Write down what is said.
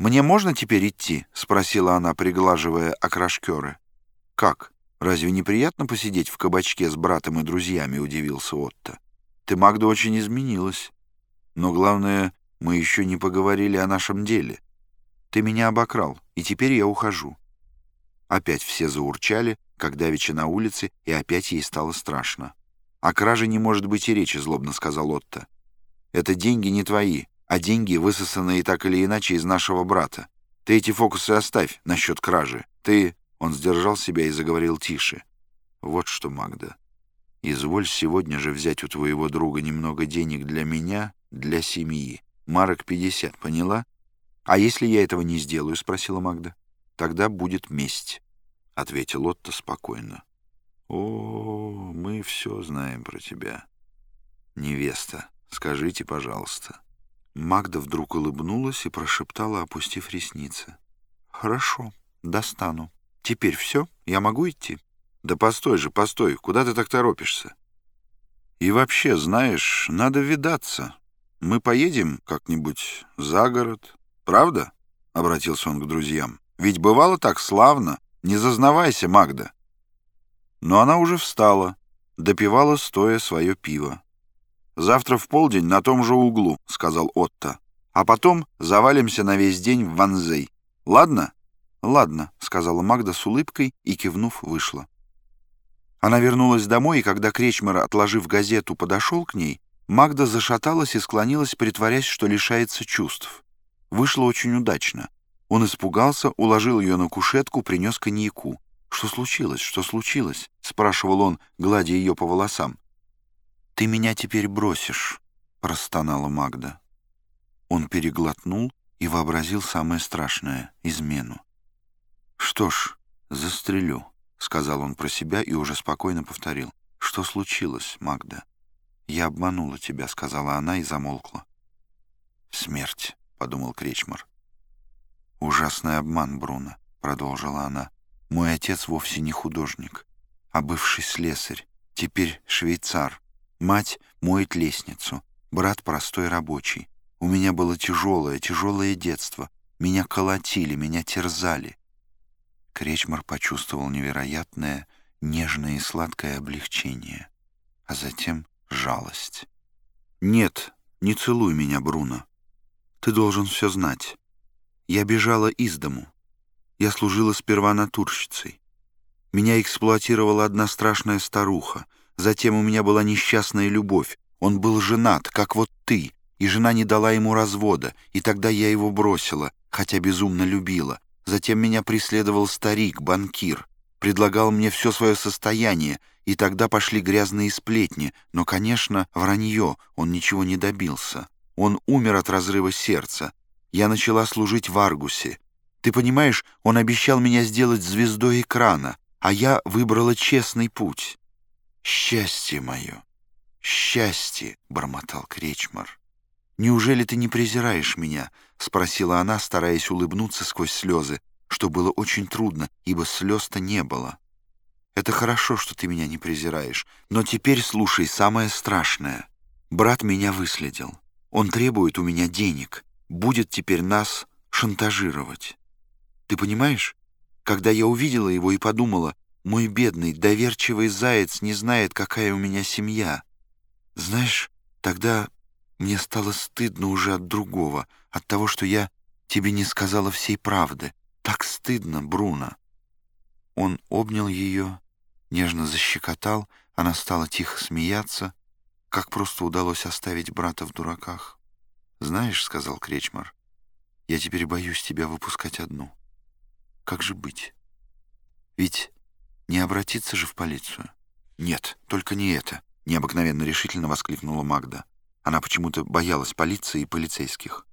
«Мне можно теперь идти?» — спросила она, приглаживая окрашкеры. «Как? Разве неприятно посидеть в кабачке с братом и друзьями?» — удивился Отто. «Ты, Магда, очень изменилась. Но главное, мы еще не поговорили о нашем деле. Ты меня обокрал, и теперь я ухожу». Опять все заурчали, как давеча на улице, и опять ей стало страшно. «О краже не может быть и речи», — злобно сказал Отто. «Это деньги не твои, а деньги, высосанные так или иначе из нашего брата. Ты эти фокусы оставь насчет кражи. Ты...» Он сдержал себя и заговорил тише. «Вот что, Магда, изволь сегодня же взять у твоего друга немного денег для меня, для семьи. Марок пятьдесят, поняла? А если я этого не сделаю?» — спросила Магда. «Тогда будет месть», — ответил Отто спокойно. «О, мы все знаем про тебя. Невеста, скажите, пожалуйста». Магда вдруг улыбнулась и прошептала, опустив ресницы. «Хорошо, достану. Теперь все? Я могу идти?» «Да постой же, постой. Куда ты так торопишься?» «И вообще, знаешь, надо видаться. Мы поедем как-нибудь за город. Правда?» — обратился он к друзьям. «Ведь бывало так славно. Не зазнавайся, Магда». Но она уже встала, допивала стоя свое пиво. «Завтра в полдень на том же углу», — сказал Отто. «А потом завалимся на весь день в Ванзей. Ладно?» «Ладно», — сказала Магда с улыбкой и, кивнув, вышла. Она вернулась домой, и когда Кречмер, отложив газету, подошел к ней, Магда зашаталась и склонилась, притворясь, что лишается чувств. Вышло очень удачно. Он испугался, уложил ее на кушетку, принес коньяку. «Что случилось? Что случилось?» — спрашивал он, гладя ее по волосам. «Ты меня теперь бросишь», — простонала Магда. Он переглотнул и вообразил самое страшное — измену. «Что ж, застрелю», — сказал он про себя и уже спокойно повторил. «Что случилось, Магда?» «Я обманула тебя», — сказала она и замолкла. «Смерть», — подумал Кречмар. «Ужасный обман, Бруно», — продолжила она. Мой отец вовсе не художник, а бывший слесарь, теперь швейцар. Мать моет лестницу, брат простой рабочий. У меня было тяжелое, тяжелое детство. Меня колотили, меня терзали. Кречмар почувствовал невероятное, нежное и сладкое облегчение, а затем жалость. «Нет, не целуй меня, Бруно. Ты должен все знать. Я бежала из дому. Я служила сперва натурщицей. Меня эксплуатировала одна страшная старуха. Затем у меня была несчастная любовь. Он был женат, как вот ты, и жена не дала ему развода, и тогда я его бросила, хотя безумно любила. Затем меня преследовал старик, банкир, предлагал мне все свое состояние, и тогда пошли грязные сплетни, но, конечно, вранье, он ничего не добился. Он умер от разрыва сердца. Я начала служить в Аргусе. Ты понимаешь, он обещал меня сделать звездой экрана, а я выбрала честный путь. «Счастье мое! Счастье!» — бормотал Кречмар. «Неужели ты не презираешь меня?» — спросила она, стараясь улыбнуться сквозь слезы, что было очень трудно, ибо слез-то не было. «Это хорошо, что ты меня не презираешь, но теперь слушай самое страшное. Брат меня выследил. Он требует у меня денег, будет теперь нас шантажировать». Ты понимаешь? Когда я увидела его и подумала, мой бедный, доверчивый заяц не знает, какая у меня семья. Знаешь, тогда мне стало стыдно уже от другого, от того, что я тебе не сказала всей правды. Так стыдно, Бруно. Он обнял ее, нежно защекотал, она стала тихо смеяться. Как просто удалось оставить брата в дураках. «Знаешь, — сказал Кречмар, — я теперь боюсь тебя выпускать одну». Как же быть? Ведь не обратиться же в полицию. Нет, только не это, необыкновенно решительно воскликнула Магда. Она почему-то боялась полиции и полицейских.